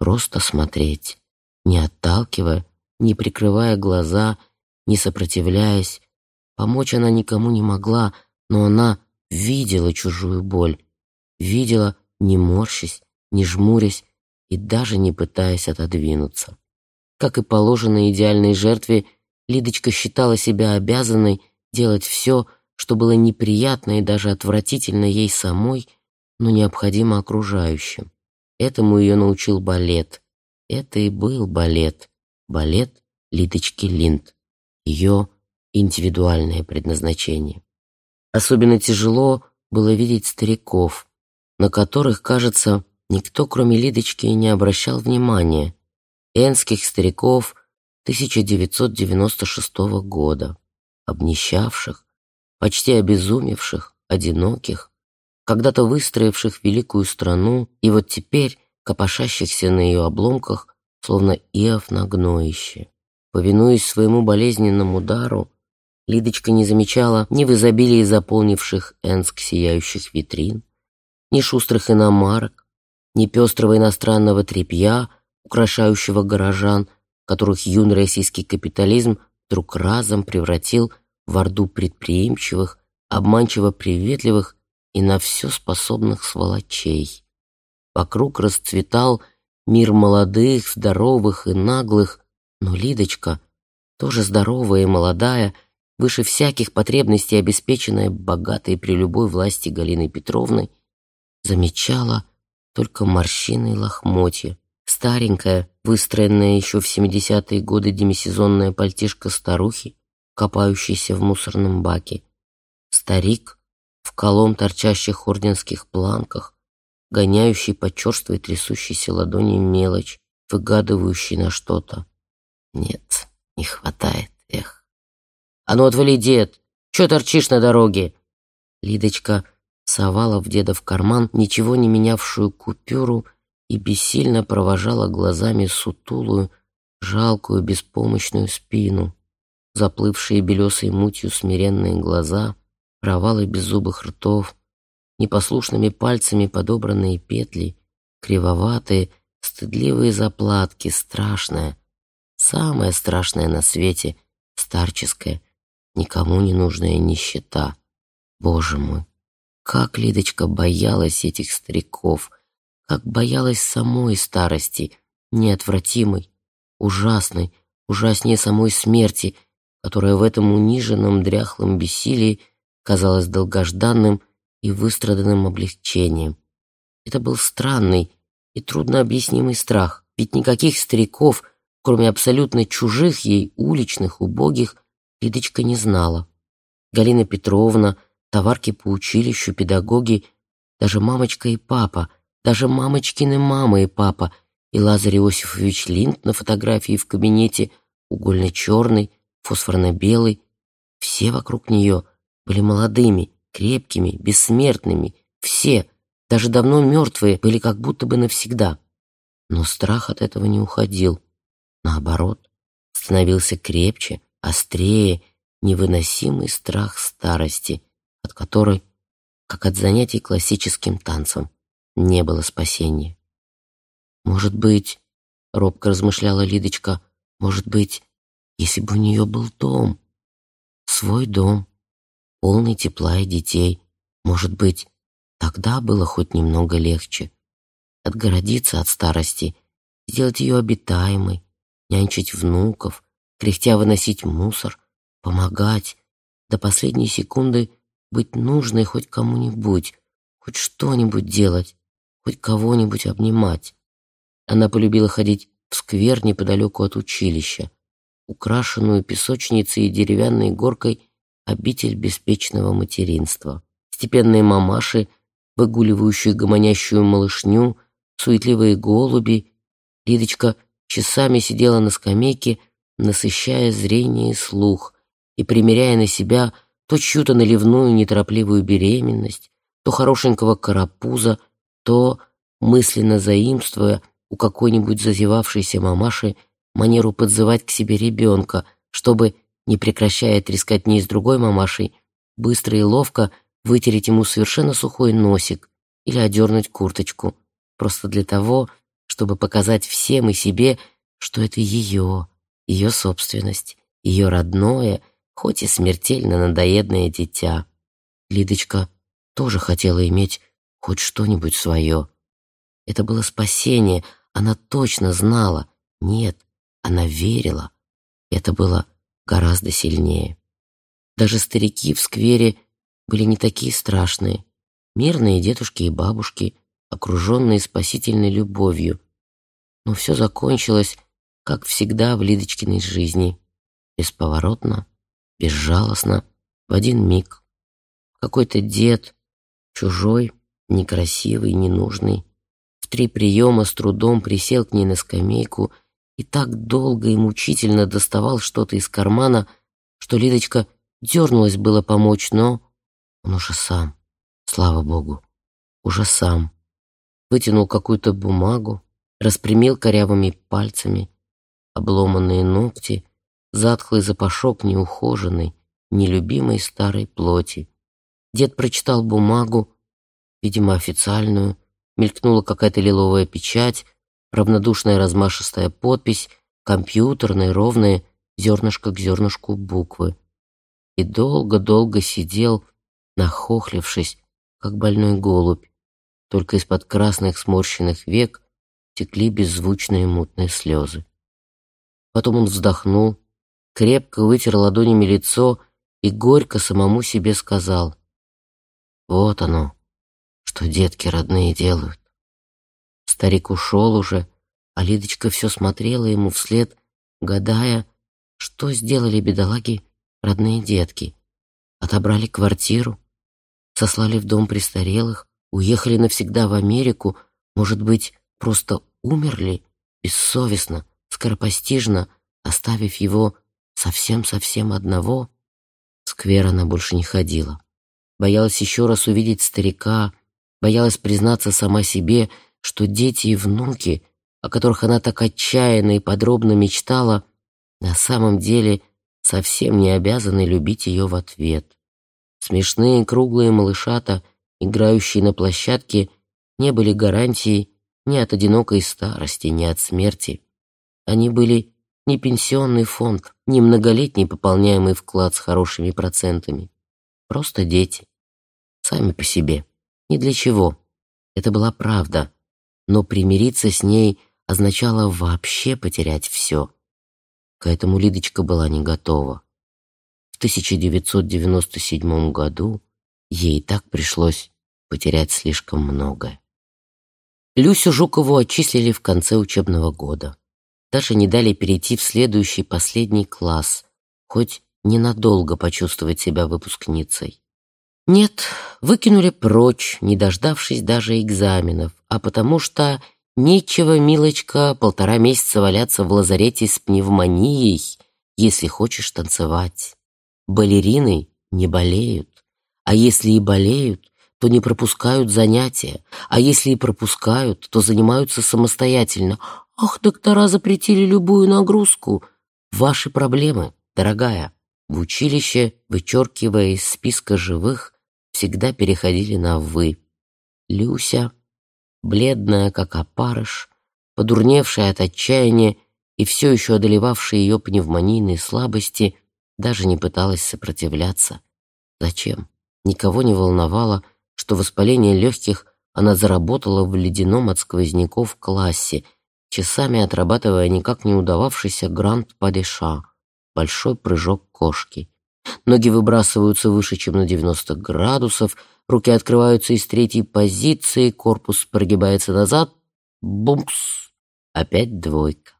Просто смотреть, не отталкивая, не прикрывая глаза, не сопротивляясь. Помочь она никому не могла, но она видела чужую боль, видела, не морщась, не жмурясь и даже не пытаясь отодвинуться. Как и положено идеальной жертве, Лидочка считала себя обязанной делать все, что было неприятно и даже отвратительно ей самой, но необходимо окружающим. Этому ее научил балет. Это и был балет. Балет Лидочки Линд. Ее индивидуальное предназначение. Особенно тяжело было видеть стариков, на которых, кажется, никто, кроме Лидочки, не обращал внимания. Энских стариков 1996 года, обнищавших, почти обезумевших, одиноких, когда-то выстроивших великую страну и вот теперь копошащихся на ее обломках, словно Иов на гноище. Повинуясь своему болезненному дару, Лидочка не замечала ни в изобилии заполнивших Энск сияющих витрин, ни шустрых иномарок, ни пестрого иностранного тряпья, украшающего горожан, которых юный российский капитализм вдруг разом превратил в орду предприимчивых, обманчиво приветливых и на все способных сволочей. Вокруг расцветал мир молодых, здоровых и наглых, но Лидочка, тоже здоровая и молодая, выше всяких потребностей обеспеченная богатой при любой власти Галиной Петровной, замечала только морщины и лохмотья, старенькая, выстроенная еще в 70-е годы демисезонная пальтишка старухи, копающейся в мусорном баке, старик в колом торчащих орденских планках, гоняющий по черствой трясущейся ладони мелочь, выгадывающий на что-то. Нет, не хватает, эх. «А ну отвали, дед! Чё торчишь на дороге?» Лидочка совала в деда в карман ничего не менявшую купюру и бессильно провожала глазами сутулую, жалкую, беспомощную спину, заплывшие белесой мутью смиренные глаза, провалы беззубых ртов, непослушными пальцами подобранные петли, кривоватые, стыдливые заплатки, страшное, самое страшное на свете, старческое, никому не нужная нищета. Боже мой, как Лидочка боялась этих стариков, как боялась самой старости, неотвратимой, ужасной, ужаснее самой смерти, которая в этом униженном дряхлом бессилии казалась долгожданным и выстраданным облегчением. Это был странный и труднообъяснимый страх, ведь никаких стариков, кроме абсолютно чужих ей, уличных, убогих, Лидочка не знала. Галина Петровна, товарки по училищу, педагоги, даже мамочка и папа, даже мамочкины мама и папа, и Лазарь Иосифович Линд на фотографии в кабинете, угольно-черный, фосфорно-белый, все вокруг нее были молодыми, крепкими, бессмертными, все, даже давно мертвые, были как будто бы навсегда. Но страх от этого не уходил. Наоборот, становился крепче, острее невыносимый страх старости, от которой, как от занятий классическим танцем, не было спасения. «Может быть, — робко размышляла Лидочка, — может быть, если бы у нее был дом, свой дом, полный тепла и детей, может быть, тогда было хоть немного легче отгородиться от старости, сделать ее обитаемой, нянчить внуков, кряхтя выносить мусор, помогать, до последней секунды быть нужной хоть кому-нибудь, хоть что-нибудь делать, хоть кого-нибудь обнимать. Она полюбила ходить в сквер неподалеку от училища, украшенную песочницей и деревянной горкой обитель беспечного материнства. Степенные мамаши, выгуливающие гомонящую малышню, суетливые голуби. Лидочка часами сидела на скамейке, насыщая зрение и слух, и примеряя на себя то чью-то наливную неторопливую беременность, то хорошенького карапуза, то, мысленно заимствуя у какой-нибудь зазевавшейся мамаши манеру подзывать к себе ребенка, чтобы, не прекращая трескотни с другой мамашей, быстро и ловко вытереть ему совершенно сухой носик или одернуть курточку, просто для того, чтобы показать всем и себе, что это ее, ее собственность, ее родное, хоть и смертельно надоедное дитя. Лидочка тоже хотела иметь хоть что-нибудь свое. Это было спасение, она точно знала. Нет, она верила. Это было гораздо сильнее. Даже старики в сквере были не такие страшные. Мирные дедушки и бабушки, окруженные спасительной любовью. Но все закончилось, как всегда в Лидочкиной жизни. Бесповоротно, безжалостно, в один миг. Какой-то дед, чужой, некрасивый, ненужный, в три приема с трудом присел к ней на скамейку и так долго и мучительно доставал что-то из кармана, что Лидочка дернулась было помочь, но он уже сам, слава богу, уже сам. Вытянул какую-то бумагу, распрямил корявыми пальцами, обломанные ногти, затхлый запашок неухоженной, нелюбимой старой плоти. Дед прочитал бумагу, видимо, официальную, мелькнула какая-то лиловая печать, равнодушная размашистая подпись, компьютерные, ровные, зернышко к зернышку буквы. И долго-долго сидел, нахохлившись, как больной голубь. Только из-под красных сморщенных век текли беззвучные мутные слезы. Потом он вздохнул, крепко вытер ладонями лицо и горько самому себе сказал. «Вот оно, что детки родные делают. Старик ушел уже, а Лидочка все смотрела ему вслед, гадая, что сделали бедолаги родные детки. Отобрали квартиру, сослали в дом престарелых, уехали навсегда в Америку, может быть, просто умерли бессовестно, скоропостижно, оставив его совсем-совсем одного. Сквер она больше не ходила. Боялась еще раз увидеть старика, боялась признаться сама себе, что дети и внуки, о которых она так отчаянно и подробно мечтала, на самом деле совсем не обязаны любить ее в ответ. Смешные круглые малышата, играющие на площадке, не были гарантией ни от одинокой старости, ни от смерти. Они были не пенсионный фонд, не многолетний пополняемый вклад с хорошими процентами. Просто дети. Сами по себе. Ни для чего. Это была правда но примириться с ней означало вообще потерять все. К этому Лидочка была не готова. В 1997 году ей так пришлось потерять слишком многое. Люсю Жукову отчислили в конце учебного года. Даже не дали перейти в следующий последний класс, хоть ненадолго почувствовать себя выпускницей. Нет, выкинули прочь, не дождавшись даже экзаменов, а потому что нечего, милочка, полтора месяца валяться в лазарете с пневмонией, если хочешь танцевать. Балерины не болеют, а если и болеют, то не пропускают занятия, а если и пропускают, то занимаются самостоятельно. Ах, доктора запретили любую нагрузку. Ваши проблемы, дорогая. В училище, вычеркивая из списка живых, всегда переходили на «вы». Люся, бледная, как опарыш, подурневшая от отчаяния и все еще одолевавшая ее пневмонийные слабости, даже не пыталась сопротивляться. Зачем? Никого не волновало, что воспаление легких она заработала в ледяном от сквозняков классе, часами отрабатывая никак не удававшийся гранд-падеша, большой прыжок кошки. Ноги выбрасываются выше, чем на 90 градусов, руки открываются из третьей позиции, корпус прогибается назад. Бумкс! Опять двойка.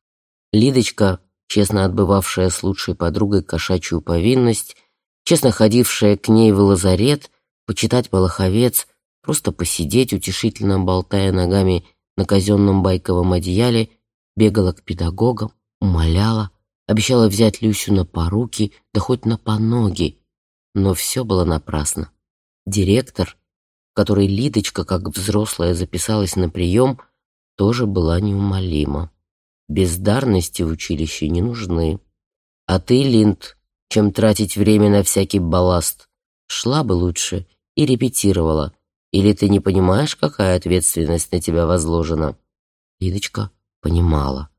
Лидочка, честно отбывавшая с лучшей подругой кошачью повинность, честно ходившая к ней в лазарет, почитать Малаховец, просто посидеть, утешительно болтая ногами на казенном байковом одеяле, бегала к педагогам, умоляла, Обещала взять Люсю на поруки, да хоть на поноги. Но все было напрасно. Директор, который Лидочка, как взрослая, записалась на прием, тоже была неумолима. Бездарности в училище не нужны. А ты, Линд, чем тратить время на всякий балласт, шла бы лучше и репетировала. Или ты не понимаешь, какая ответственность на тебя возложена? Лидочка понимала.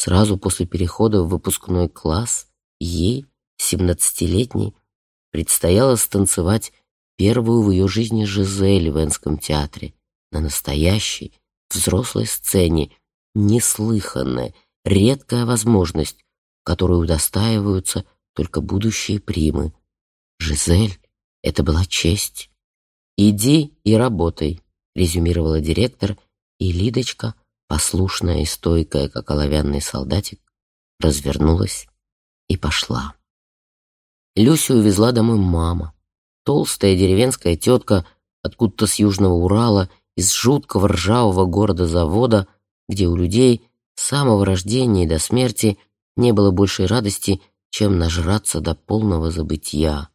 Сразу после перехода в выпускной класс ей, семнадцатилетней, предстояло станцевать первую в ее жизни Жизель в Энском театре на настоящей взрослой сцене, неслыханная, редкая возможность, которую удостаиваются только будущие примы. Жизель — это была честь. «Иди и работай», — резюмировала директор, и Лидочка, послушная и стойкая, как оловянный солдатик, развернулась и пошла. Люсю увезла домой мама. Толстая деревенская тетка откуда-то с Южного Урала, из жуткого ржавого города-завода, где у людей с самого рождения до смерти не было большей радости, чем нажраться до полного забытия.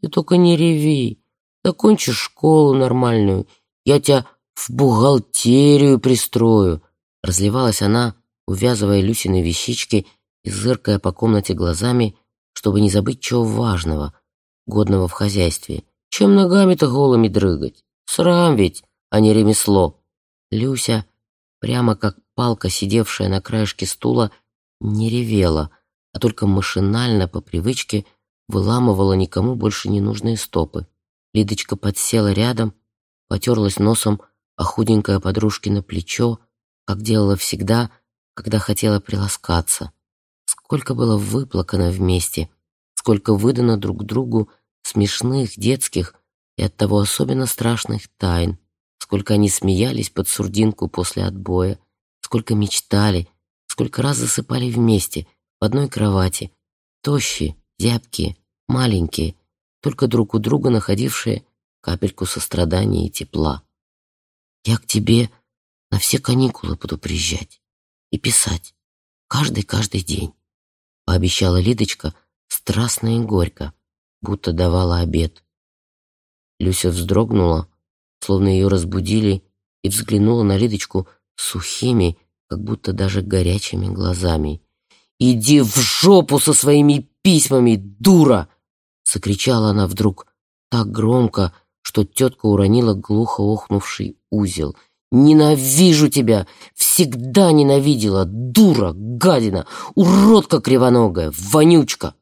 «Ты только не реви, закончишь школу нормальную, я тебя в бухгалтерию пристрою», разливалась она, увязывая Люсины вещички и зыркая по комнате глазами, чтобы не забыть чего важного, годного в хозяйстве. Чем ногами-то голыми дрыгать? Срам ведь, а не ремесло. Люся, прямо как палка, сидевшая на краешке стула, не ревела, а только машинально, по привычке, выламывала никому больше не нужные стопы. Лидочка подсела рядом, потерлась носом о худенькое подружкино плечо, как делала всегда, когда хотела приласкаться. Сколько было выплакано вместе, сколько выдано друг другу смешных, детских и оттого особенно страшных тайн, сколько они смеялись под сурдинку после отбоя, сколько мечтали, сколько раз засыпали вместе, в одной кровати, тощие, зябкие, маленькие, только друг у друга находившие капельку сострадания и тепла. Я к тебе на все каникулы буду приезжать и писать, каждый-каждый день пообещала Лидочка страстно и горько, будто давала обед. Люся вздрогнула, словно ее разбудили, и взглянула на Лидочку сухими, как будто даже горячими глазами. «Иди в жопу со своими письмами, дура!» — закричала она вдруг так громко, что тетка уронила глухо охнувший узел — Ненавижу тебя! Всегда ненавидела! Дура! Гадина! Уродка кривоногая! Вонючка!»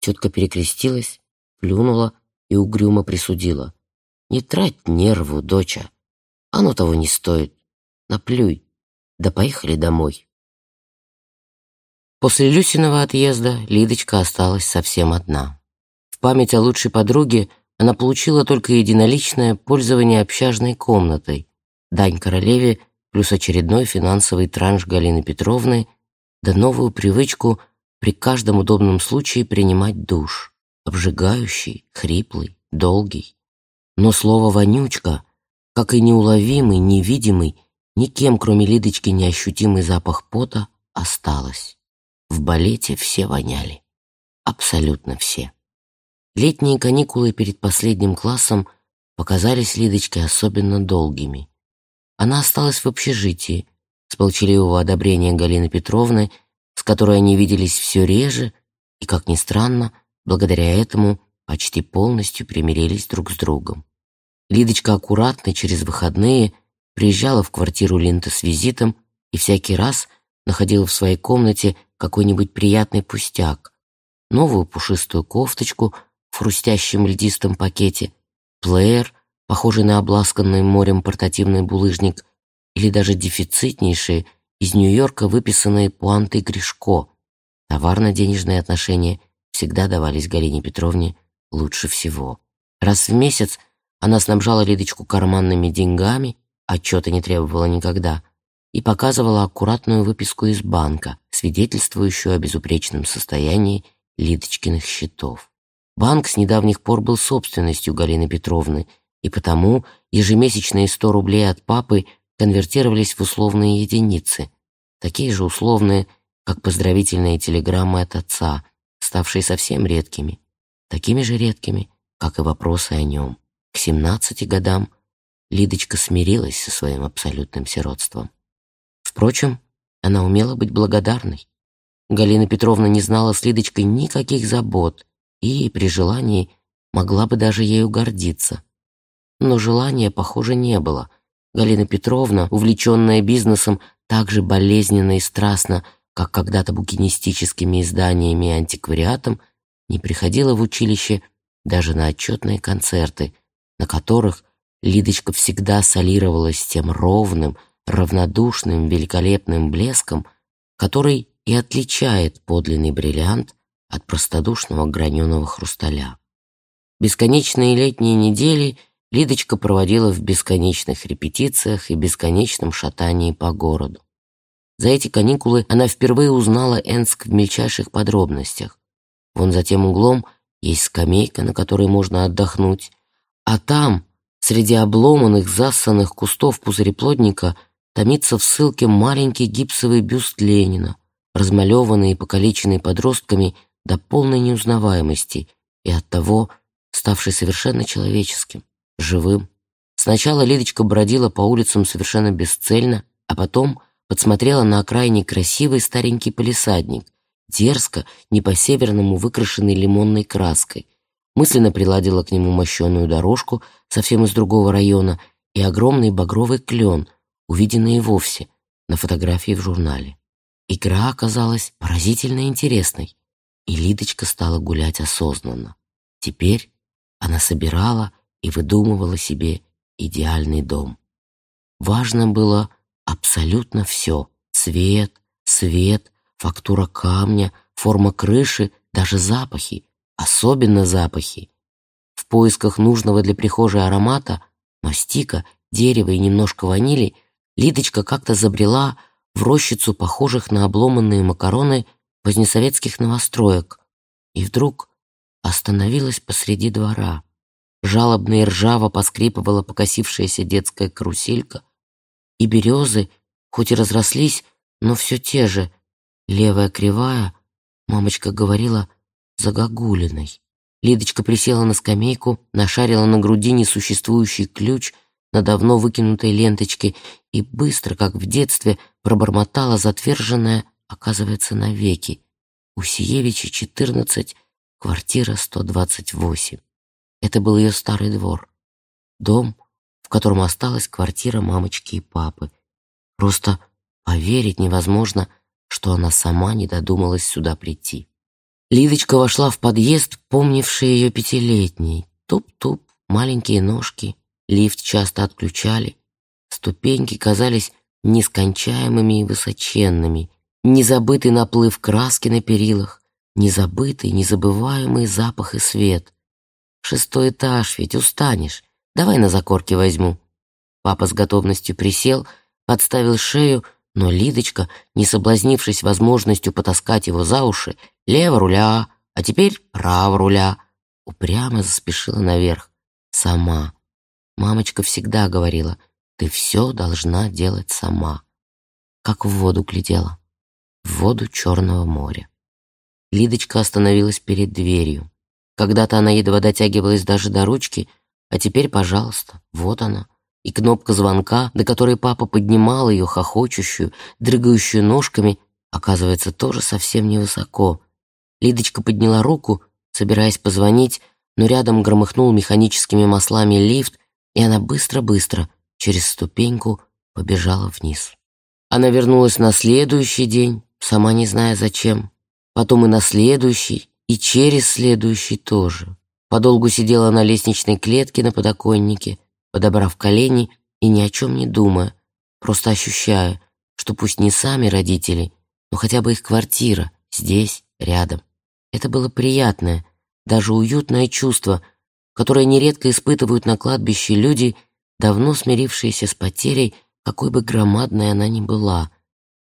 Тетка перекрестилась, плюнула и угрюмо присудила. «Не трать нерву, доча. Оно того не стоит. Наплюй. Да поехали домой». После Люсиного отъезда Лидочка осталась совсем одна. В память о лучшей подруге она получила только единоличное пользование общажной комнатой, дань королеве плюс очередной финансовый транш Галины Петровны, да новую привычку при каждом удобном случае принимать душ, обжигающий, хриплый, долгий. Но слово «вонючка», как и неуловимый, невидимый, никем, кроме Лидочки, неощутимый запах пота, осталось. В балете все воняли. Абсолютно все. Летние каникулы перед последним классом показались Лидочке особенно долгими. Она осталась в общежитии, с молчаливого одобрения Галины Петровны, с которой они виделись все реже, и, как ни странно, благодаря этому почти полностью примирились друг с другом. Лидочка аккуратно через выходные приезжала в квартиру Линта с визитом и всякий раз находила в своей комнате какой-нибудь приятный пустяк, новую пушистую кофточку в хрустящем льдистом пакете, плеер — похожий на обласканный морем портативный булыжник, или даже дефицитнейшие, из Нью-Йорка выписанные пуанты Гришко. Товарно-денежные отношения всегда давались Галине Петровне лучше всего. Раз в месяц она снабжала Лидочку карманными деньгами, отчета не требовала никогда, и показывала аккуратную выписку из банка, свидетельствующую о безупречном состоянии Лидочкиных счетов. Банк с недавних пор был собственностью Галины Петровны – и потому ежемесячные 100 рублей от папы конвертировались в условные единицы, такие же условные, как поздравительные телеграммы от отца, ставшие совсем редкими, такими же редкими, как и вопросы о нем. К 17 годам Лидочка смирилась со своим абсолютным сиротством. Впрочем, она умела быть благодарной. Галина Петровна не знала с Лидочкой никаких забот и, при желании, могла бы даже ею гордиться но желания, похоже, не было. Галина Петровна, увлеченная бизнесом, так же болезненно и страстно, как когда-то букинистическими изданиями и антиквариатом, не приходила в училище даже на отчетные концерты, на которых Лидочка всегда солировалась тем ровным, равнодушным, великолепным блеском, который и отличает подлинный бриллиант от простодушного граненого хрусталя. Бесконечные летние недели Лидочка проводила в бесконечных репетициях и бесконечном шатании по городу. За эти каникулы она впервые узнала Энск в мельчайших подробностях. Вон за тем углом есть скамейка, на которой можно отдохнуть, а там, среди обломанных, засанных кустов пузыреплодника, томится в ссылке маленький гипсовый бюст Ленина, размалеванный и покалеченный подростками до полной неузнаваемости и оттого ставший совершенно человеческим, живым. Сначала Лидочка бродила по улицам совершенно бесцельно, а потом подсмотрела на окраине красивый старенький полисадник, дерзко, не по-северному выкрашенный лимонной краской, мысленно приладила к нему мощеную дорожку совсем из другого района и огромный багровый клен, увиденный вовсе на фотографии в журнале. Игра оказалась поразительно интересной, и Лидочка стала гулять осознанно. Теперь она собирала и выдумывала себе идеальный дом. Важно было абсолютно все — цвет, свет, фактура камня, форма крыши, даже запахи, особенно запахи. В поисках нужного для прихожей аромата, мастика, дерева и немножко ванили, Лидочка как-то забрела в рощицу похожих на обломанные макароны позднесоветских новостроек и вдруг остановилась посреди двора. Жалобно и ржаво поскрипывала покосившаяся детская каруселька, и березы, хоть и разрослись, но все те же, левая кривая, мамочка говорила, загогулиной. Лидочка присела на скамейку, нашарила на груди несуществующий ключ на давно выкинутой ленточке и быстро, как в детстве, пробормотала затверженное, оказывается, навеки. Усиевича, 14, квартира 128. Это был ее старый двор. Дом, в котором осталась квартира мамочки и папы. Просто поверить невозможно, что она сама не додумалась сюда прийти. Лидочка вошла в подъезд, помнивший ее пятилетней. Туп-туп, маленькие ножки, лифт часто отключали. Ступеньки казались нескончаемыми и высоченными. Незабытый наплыв краски на перилах, незабытый, незабываемый запах и свет. Шестой этаж, ведь устанешь. Давай на закорке возьму. Папа с готовностью присел, подставил шею, но Лидочка, не соблазнившись возможностью потаскать его за уши, лево руля, а теперь право руля, упрямо заспешила наверх. Сама. Мамочка всегда говорила, ты все должна делать сама. Как в воду глядела. В воду Черного моря. Лидочка остановилась перед дверью. Когда-то она едва дотягивалась даже до ручки, а теперь, пожалуйста, вот она. И кнопка звонка, до которой папа поднимал ее хохочущую, дрыгающую ножками, оказывается, тоже совсем невысоко. Лидочка подняла руку, собираясь позвонить, но рядом громыхнул механическими маслами лифт, и она быстро-быстро через ступеньку побежала вниз. Она вернулась на следующий день, сама не зная зачем, потом и на следующий, и через следующий тоже. Подолгу сидела на лестничной клетке на подоконнике, подобрав колени и ни о чем не думая, просто ощущая, что пусть не сами родители, но хотя бы их квартира здесь, рядом. Это было приятное, даже уютное чувство, которое нередко испытывают на кладбище люди, давно смирившиеся с потерей, какой бы громадной она ни была.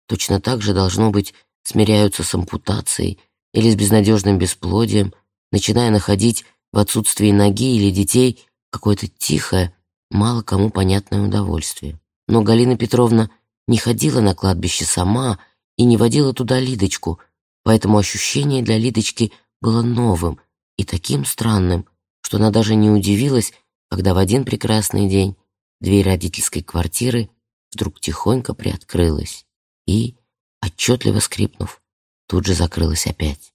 Точно так же, должно быть, смиряются с ампутацией или с безнадежным бесплодием, начиная находить в отсутствии ноги или детей какое-то тихое, мало кому понятное удовольствие. Но Галина Петровна не ходила на кладбище сама и не водила туда Лидочку, поэтому ощущение для Лидочки было новым и таким странным, что она даже не удивилась, когда в один прекрасный день дверь родительской квартиры вдруг тихонько приоткрылась и, отчетливо скрипнув, тут же закрылась опять.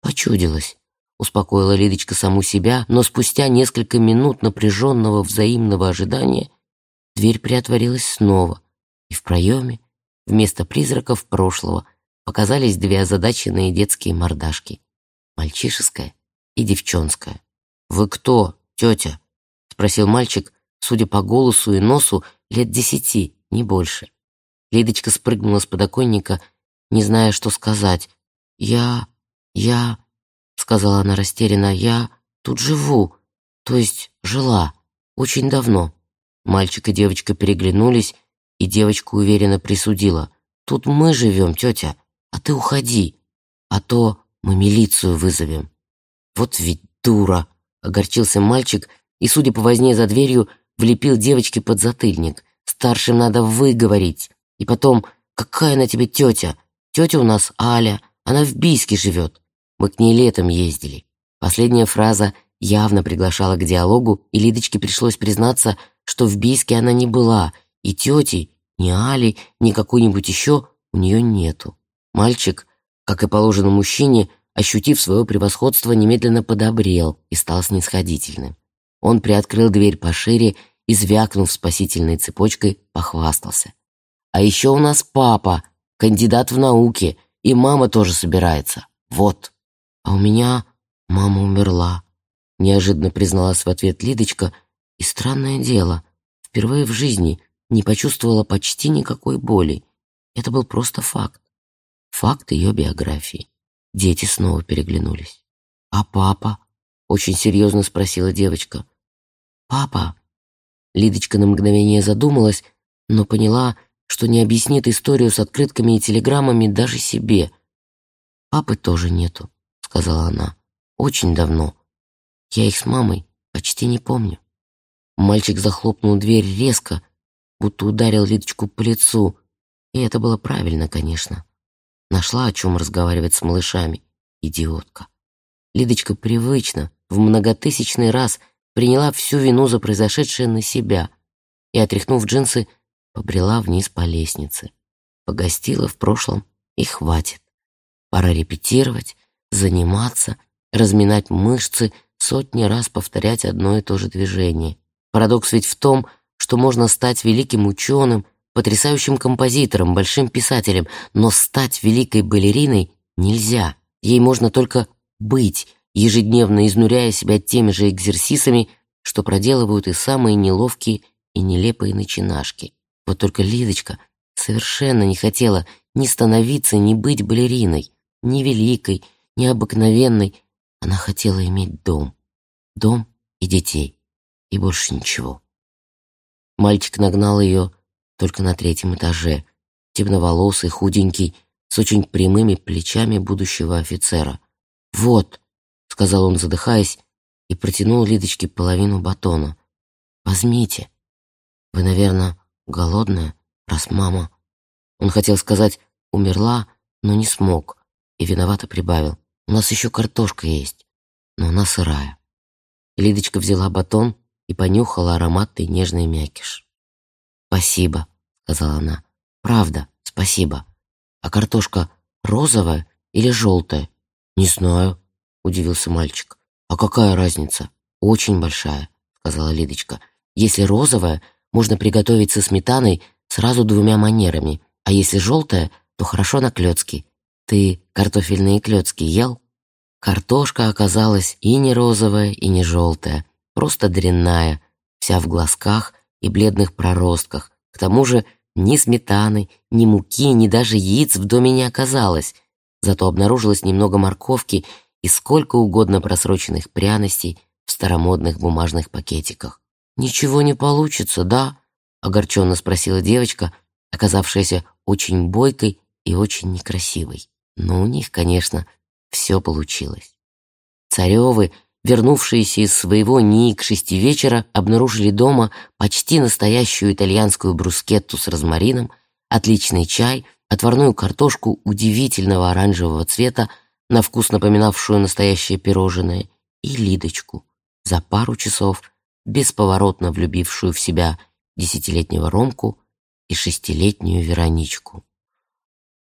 Почудилась, успокоила Лидочка саму себя, но спустя несколько минут напряженного взаимного ожидания дверь приотворилась снова, и в проеме вместо призраков прошлого показались две озадаченные детские мордашки. Мальчишеская и девчонская. «Вы кто, тетя?» — спросил мальчик, судя по голосу и носу, лет десяти, не больше. Лидочка спрыгнула с подоконника, не зная, что сказать. «Я... я...» — сказала она растерянно. «Я тут живу, то есть жила, очень давно». Мальчик и девочка переглянулись, и девочка уверенно присудила. «Тут мы живем, тетя, а ты уходи, а то мы милицию вызовем». «Вот ведь дура!» — огорчился мальчик и, судя по возне за дверью, влепил девочке под затыльник. «Старшим надо выговорить. И потом, какая на тебе тетя? Тетя у нас Аля, она в Бийске живет. Мы к ней летом ездили». Последняя фраза явно приглашала к диалогу, и Лидочке пришлось признаться, что в Бийске она не была, и тети, ни Али, ни какой-нибудь еще у нее нету. Мальчик, как и положено мужчине, ощутив свое превосходство, немедленно подобрел и стал снисходительным. Он приоткрыл дверь пошире и, звякнув спасительной цепочкой, похвастался. «А еще у нас папа, кандидат в науки, и мама тоже собирается. Вот. А у меня мама умерла», — неожиданно призналась в ответ Лидочка, и странное дело, впервые в жизни не почувствовала почти никакой боли. Это был просто факт. Факт ее биографии. Дети снова переглянулись. «А папа?» — очень серьезно спросила девочка. «Папа?» Лидочка на мгновение задумалась, но поняла, что не объяснит историю с открытками и телеграммами даже себе. «Папы тоже нету», — сказала она. «Очень давно. Я их с мамой почти не помню». Мальчик захлопнул дверь резко, будто ударил Лидочку по лицу, и это было правильно, конечно. Нашла о чем разговаривать с малышами, идиотка. Лидочка привычно, в многотысячный раз приняла всю вину за произошедшее на себя и, отряхнув джинсы, побрела вниз по лестнице. Погостила в прошлом и хватит. Пора репетировать, заниматься, разминать мышцы, сотни раз повторять одно и то же движение. Парадокс ведь в том, что можно стать великим ученым, потрясающим композитором, большим писателем, но стать великой балериной нельзя. Ей можно только быть, ежедневно изнуряя себя теми же экзерсисами, что проделывают и самые неловкие и нелепые начинашки. Вот только Лидочка совершенно не хотела ни становиться, ни быть балериной, ни великой, ни обыкновенной. Она хотела иметь дом. Дом и детей. И больше ничего. Мальчик нагнал ее только на третьем этаже, темноволосый, худенький, с очень прямыми плечами будущего офицера. «Вот», — сказал он, задыхаясь, и протянул Лидочке половину батона. «Возьмите. Вы, наверное, голодная, раз мама...» Он хотел сказать «умерла», но не смог, и виновато прибавил. «У нас еще картошка есть, но она сырая». Лидочка взяла батон и понюхала ароматный нежный мякиш. «Спасибо», — сказала она. «Правда, спасибо. А картошка розовая или желтая?» «Не знаю», — удивился мальчик. «А какая разница?» «Очень большая», — сказала Лидочка. «Если розовая, можно приготовить со сметаной сразу двумя манерами, а если желтая, то хорошо на клёцки. Ты картофельные клёцки ел?» Картошка оказалась и не розовая, и не желтая, просто дрянная, вся в глазках и бледных проростках. К тому же ни сметаны, ни муки, ни даже яиц в доме не оказалось. Зато обнаружилось немного морковки и сколько угодно просроченных пряностей в старомодных бумажных пакетиках. «Ничего не получится, да?» — огорченно спросила девочка, оказавшаяся очень бойкой и очень некрасивой. Но у них, конечно, все получилось. Царевы вернувшиеся из своего НИИ к шести вечера, обнаружили дома почти настоящую итальянскую брускетту с розмарином, отличный чай, отварную картошку удивительного оранжевого цвета, на вкус напоминавшую настоящее пирожное, и Лидочку, за пару часов бесповоротно влюбившую в себя десятилетнего Ромку и шестилетнюю Вероничку.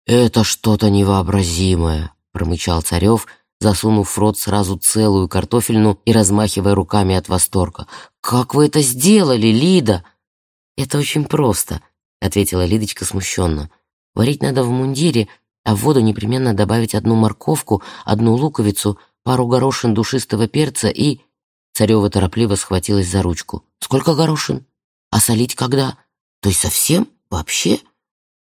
«Это что-то невообразимое», — промычал Царев — засунув в рот сразу целую картофельну и размахивая руками от восторга. «Как вы это сделали, Лида?» «Это очень просто», — ответила Лидочка смущенно. варить надо в мундире, а в воду непременно добавить одну морковку, одну луковицу, пару горошин душистого перца и... Царева торопливо схватилась за ручку. «Сколько горошин? А солить когда? То есть совсем? Вообще?»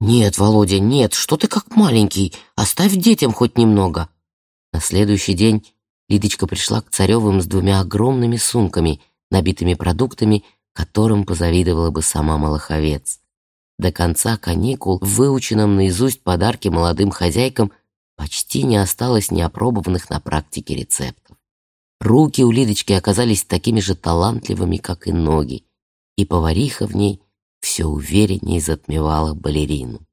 «Нет, Володя, нет, что ты как маленький? Оставь детям хоть немного». На следующий день Лидочка пришла к Царевым с двумя огромными сумками, набитыми продуктами, которым позавидовала бы сама Малаховец. До конца каникул в выученном наизусть подарке молодым хозяйкам почти не осталось неопробованных на практике рецептов. Руки у Лидочки оказались такими же талантливыми, как и ноги, и повариха в ней все увереннее затмевала балерину.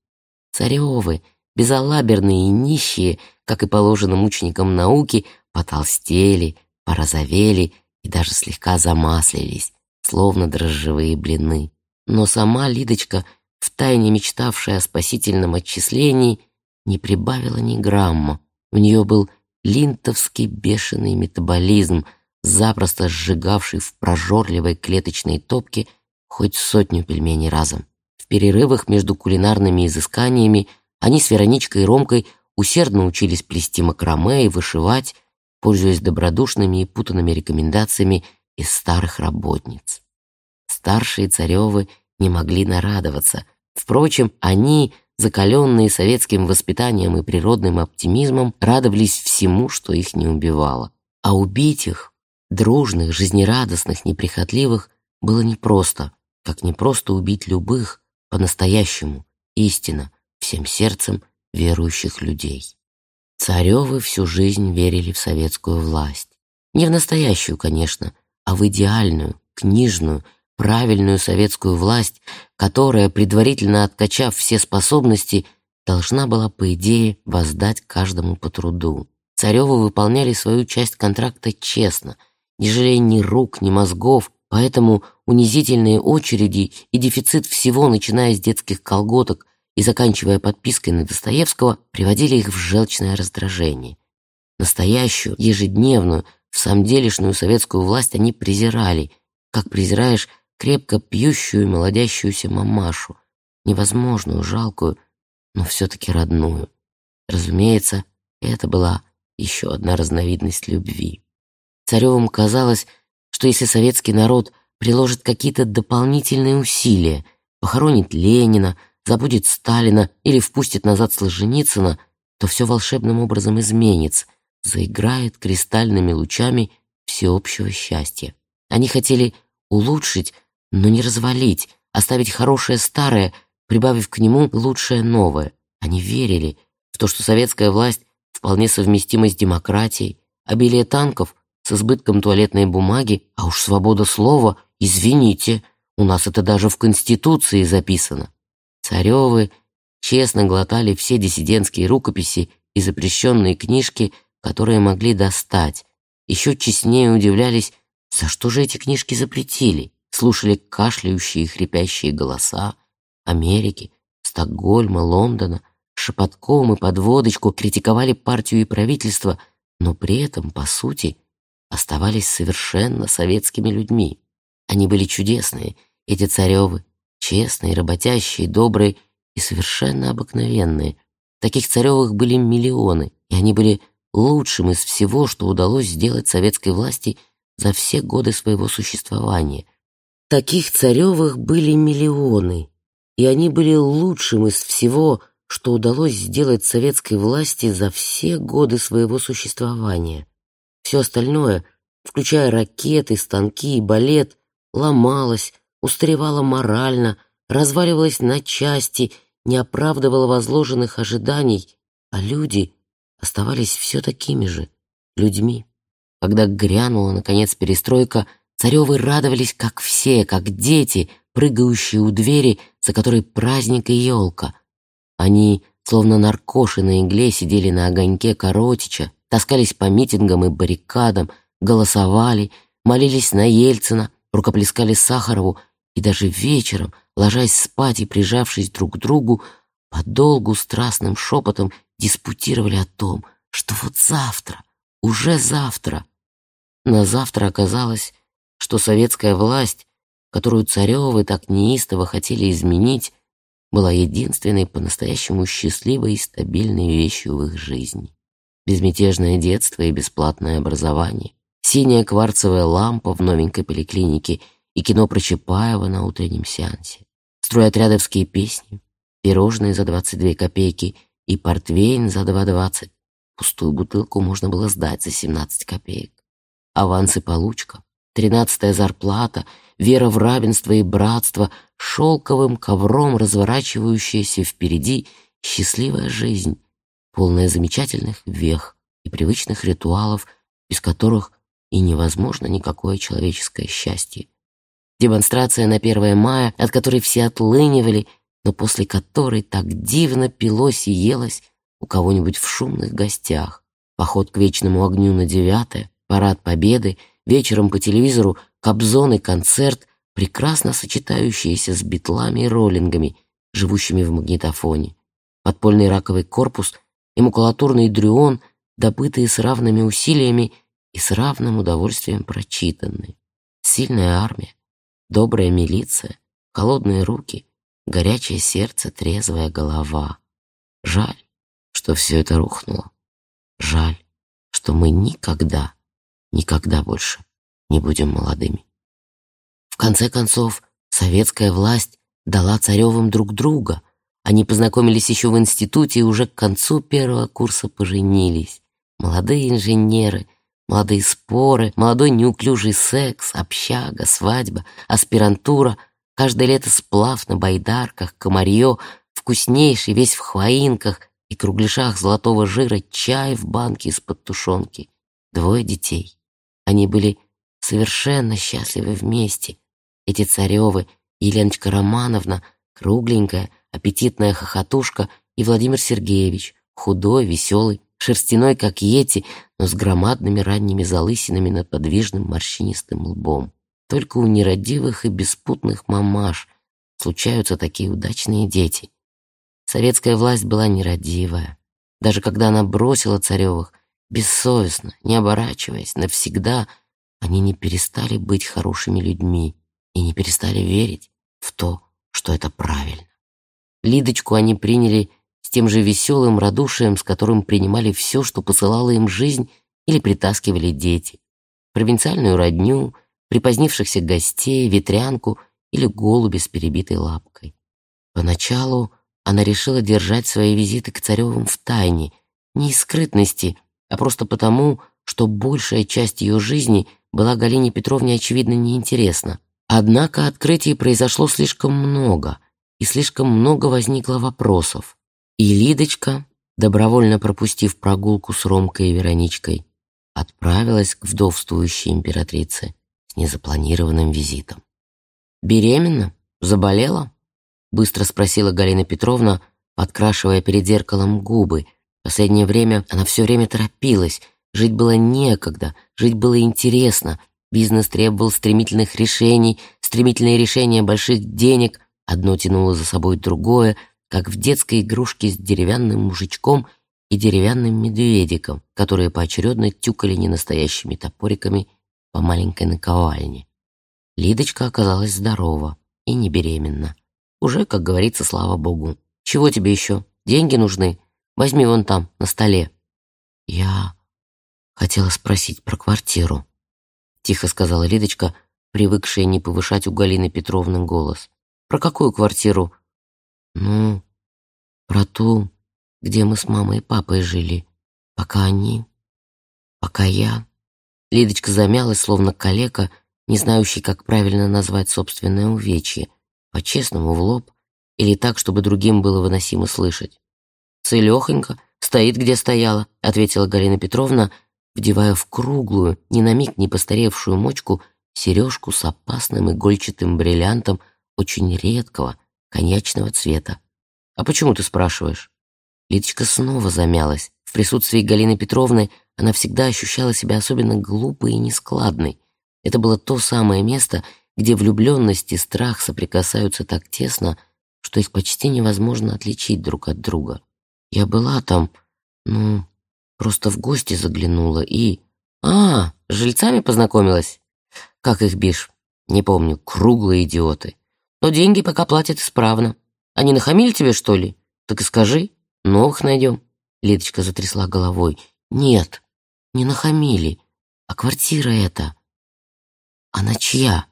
Царевы, безалаберные и нищие, как и положено мученикам науки, потолстели, порозовели и даже слегка замаслились, словно дрожжевые блины. Но сама Лидочка — втайне мечтавшая о спасительном отчислении, не прибавила ни грамма. У нее был линтовский бешеный метаболизм, запросто сжигавший в прожорливой клеточной топке хоть сотню пельменей разом. В перерывах между кулинарными изысканиями они с Вероничкой и Ромкой усердно учились плести макраме и вышивать, пользуясь добродушными и путанными рекомендациями из старых работниц. Старшие царевы не могли нарадоваться, Впрочем, они, закаленные советским воспитанием и природным оптимизмом, радовались всему, что их не убивало. А убить их, дружных, жизнерадостных, неприхотливых, было непросто, как непросто убить любых, по-настоящему, истинно, всем сердцем верующих людей. Царевы всю жизнь верили в советскую власть. Не в настоящую, конечно, а в идеальную, книжную, правильную советскую власть, которая, предварительно откачав все способности, должна была, по идее, воздать каждому по труду. Царевы выполняли свою часть контракта честно, не жалея ни рук, ни мозгов, поэтому унизительные очереди и дефицит всего, начиная с детских колготок и заканчивая подпиской на Достоевского, приводили их в желчное раздражение. Настоящую, ежедневную, в самом делешную советскую власть они презирали, как презираешь крепко пьющую и молодящуюся мамашу, невозможную, жалкую, но все-таки родную. Разумеется, это была еще одна разновидность любви. Царевым казалось, что если советский народ приложит какие-то дополнительные усилия, похоронит Ленина, забудет Сталина или впустит назад Солженицына, то все волшебным образом изменится, заиграет кристальными лучами всеобщего счастья. Они хотели улучшить но не развалить, оставить хорошее старое, прибавив к нему лучшее новое. Они верили в то, что советская власть вполне совместима с демократией, обилие танков с избытком туалетной бумаги, а уж свобода слова, извините, у нас это даже в Конституции записано. Царевы честно глотали все диссидентские рукописи и запрещенные книжки, которые могли достать. Еще честнее удивлялись, за что же эти книжки запретили слушали кашляющие и хрипящие голоса Америки, Стокгольма, Лондона, шепотком и подводочку критиковали партию и правительство, но при этом, по сути, оставались совершенно советскими людьми. Они были чудесные, эти царевы, честные, работящие, добрые и совершенно обыкновенные. Таких царевых были миллионы, и они были лучшим из всего, что удалось сделать советской власти за все годы своего существования. Таких царевых были миллионы, и они были лучшим из всего, что удалось сделать советской власти за все годы своего существования. Все остальное, включая ракеты, станки и балет, ломалось, устаревало морально, разваливалось на части, не оправдывало возложенных ожиданий, а люди оставались все такими же, людьми. Когда грянула, наконец, перестройка – Царевы радовались, как все, как дети, прыгающие у двери, за которой праздник и елка. Они, словно наркоши на игле, сидели на огоньке Коротича, таскались по митингам и баррикадам, голосовали, молились на Ельцина, рукоплескали Сахарову и даже вечером, ложась спать и прижавшись друг к другу, подолгу страстным шепотом диспутировали о том, что вот завтра, уже завтра. На завтра оказалось что советская власть, которую царевы так неистово хотели изменить, была единственной по-настоящему счастливой и стабильной вещью в их жизни. Безмятежное детство и бесплатное образование, синяя кварцевая лампа в новенькой поликлинике и кино про Чапаева на утреннем сеансе, стройотрядовские песни, пирожные за 22 копейки и портвейн за 2,20. Пустую бутылку можно было сдать за 17 копеек. Аванс и получка, тринадцатая зарплата, вера в равенство и братство, шелковым ковром разворачивающаяся впереди счастливая жизнь, полная замечательных вех и привычных ритуалов, без которых и невозможно никакое человеческое счастье. Демонстрация на 1 мая, от которой все отлынивали, но после которой так дивно пилось и елось у кого-нибудь в шумных гостях. Поход к вечному огню на девятое, парад победы, вечером по телевизору кобзон и концерт, прекрасно сочетающиеся с битлами и роллингами, живущими в магнитофоне. Подпольный раковый корпус и макулатурный дрюон, добытые с равными усилиями и с равным удовольствием прочитанные. Сильная армия, добрая милиция, холодные руки, горячее сердце, трезвая голова. Жаль, что все это рухнуло. Жаль, что мы никогда, никогда больше не будем молодыми. В конце концов, советская власть дала Царевым друг друга. Они познакомились еще в институте и уже к концу первого курса поженились. Молодые инженеры, молодые споры, молодой неуклюжий секс, общага, свадьба, аспирантура, каждое лето сплав на байдарках, комарье, вкуснейший, весь в хвоинках и кругляшах золотого жира, чай в банке из-под тушенки. Двое детей. Они были совершенно счастливы вместе. Эти царевы, Еленочка Романовна, кругленькая, аппетитная хохотушка и Владимир Сергеевич, худой, веселый, шерстяной, как йети, но с громадными ранними залысинами над подвижным морщинистым лбом. Только у нерадивых и беспутных мамаш случаются такие удачные дети. Советская власть была нерадивая. Даже когда она бросила Царевых, бессовестно, не оборачиваясь, навсегда, они не перестали быть хорошими людьми и не перестали верить в то, что это правильно. Лидочку они приняли с тем же веселым радушием, с которым принимали все, что посылала им жизнь или притаскивали дети. Провинциальную родню, припозднившихся гостей, ветрянку или голуби с перебитой лапкой. Поначалу она решила держать свои визиты к Царевым в тайне, не из скрытности, а просто потому, что большая часть ее жизни была Галине Петровне, очевидно, неинтересна. Однако открытий произошло слишком много, и слишком много возникло вопросов. И Лидочка, добровольно пропустив прогулку с Ромкой и Вероничкой, отправилась к вдовствующей императрице с незапланированным визитом. «Беременна? Заболела?» — быстро спросила Галина Петровна, подкрашивая перед зеркалом губы. Последнее время она все время торопилась. Жить было некогда, жить было интересно. Бизнес требовал стремительных решений, стремительные решения больших денег. Одно тянуло за собой другое — как в детской игрушке с деревянным мужичком и деревянным медведиком, которые поочередно тюкали ненастоящими топориками по маленькой наковальне. Лидочка оказалась здорова и не беременна. Уже, как говорится, слава богу. Чего тебе еще? Деньги нужны? Возьми вон там, на столе. Я хотела спросить про квартиру. Тихо сказала Лидочка, привыкшая не повышать у Галины Петровны голос. Про какую квартиру? Ну, про ту, где мы с мамой и папой жили, пока они, пока я. Лидочка замялась, словно калека, не знающий, как правильно назвать собственное увечье, по-честному, в лоб, или так, чтобы другим было выносимо слышать. «Целехонько, стоит, где стояла», — ответила Галина Петровна, вдевая в круглую, ни на миг не постаревшую мочку сережку с опасным игольчатым бриллиантом очень редкого, коньячного цвета. «А почему ты спрашиваешь?» Лидочка снова замялась. В присутствии Галины Петровны она всегда ощущала себя особенно глупой и нескладной. Это было то самое место, где влюбленность и страх соприкасаются так тесно, что их почти невозможно отличить друг от друга. Я была там, ну, просто в гости заглянула и... А, с жильцами познакомилась? Как их бишь? Не помню, круглые идиоты. Но деньги пока платят исправно. Они нахамили тебе, что ли? Так и скажи, новых найдем». Лидочка затрясла головой. «Нет, не нахамили, а квартира эта. Она чья?»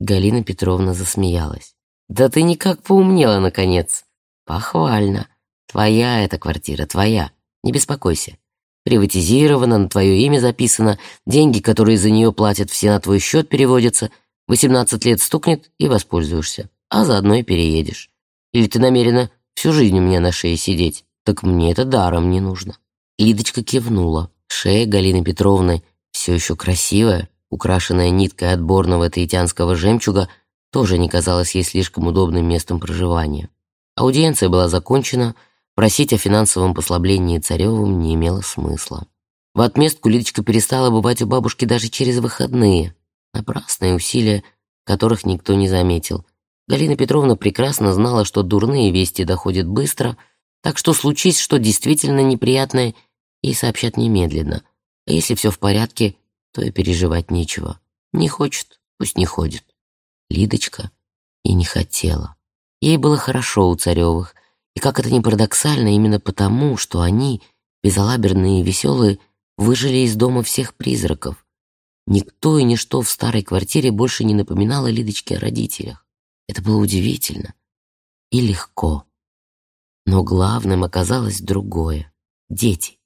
Галина Петровна засмеялась. «Да ты никак поумнела, наконец!» «Похвально. Твоя эта квартира, твоя. Не беспокойся. Приватизирована, на твое имя записано, деньги, которые за нее платят, все на твой счет переводятся. Восемнадцать лет стукнет и воспользуешься, а заодно и переедешь. Или ты намерена всю жизнь у меня на шее сидеть? Так мне это даром не нужно». Лидочка кивнула. Шея Галины Петровны все еще красивая, украшенная ниткой отборного таитянского жемчуга, тоже не казалась ей слишком удобным местом проживания. Аудиенция была закончена, просить о финансовом послаблении Царевым не имело смысла. В отместку Лидочка перестала бывать у бабушки даже через выходные. Напрасные усилия, которых никто не заметил. Галина Петровна прекрасно знала, что дурные вести доходят быстро, так что случись что действительно неприятное, ей сообщат немедленно. А если все в порядке, то и переживать нечего. Не хочет, пусть не ходит. Лидочка и не хотела. Ей было хорошо у Царевых, и как это ни парадоксально, именно потому, что они, безалаберные и веселые, выжили из дома всех призраков. Никто и ничто в старой квартире больше не напоминало Лидочке о родителях. Это было удивительно и легко. Но главным оказалось другое — дети.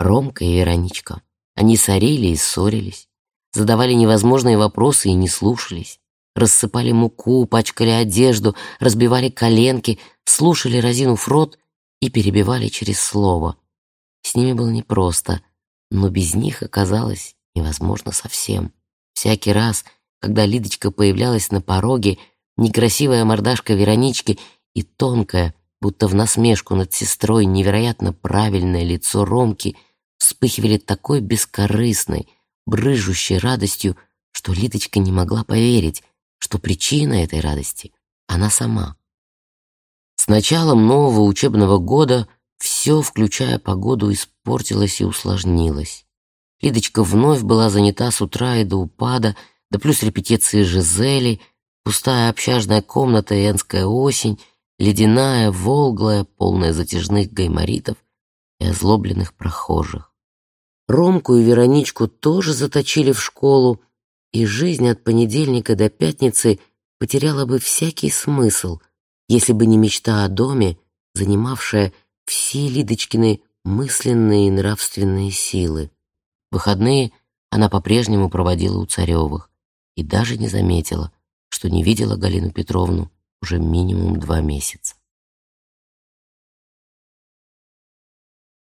Ромка и Вероничка. Они сорили и ссорились, задавали невозможные вопросы и не слушались рассыпали муку, пачкали одежду, разбивали коленки, слушали разинув рот и перебивали через слово. С ними было непросто, но без них оказалось невозможно совсем. Всякий раз, когда Лидочка появлялась на пороге, некрасивая мордашка Веронички и тонкое, будто в насмешку над сестрой, невероятно правильное лицо Ромки вспыхивали такой бескорыстной, брыжущей радостью, что Лидочка не могла поверить, что причина этой радости — она сама. С началом нового учебного года все, включая погоду, испортилось и усложнилось. Лидочка вновь была занята с утра и до упада, да плюс репетиции Жизели, пустая общажная комната и энская осень, ледяная, волглая, полная затяжных гайморитов и озлобленных прохожих. Ромку и Вероничку тоже заточили в школу, и жизнь от понедельника до пятницы потеряла бы всякий смысл, если бы не мечта о доме, занимавшая все Лидочкины мысленные и нравственные силы. Выходные она по-прежнему проводила у Царевых и даже не заметила, что не видела Галину Петровну уже минимум два месяца.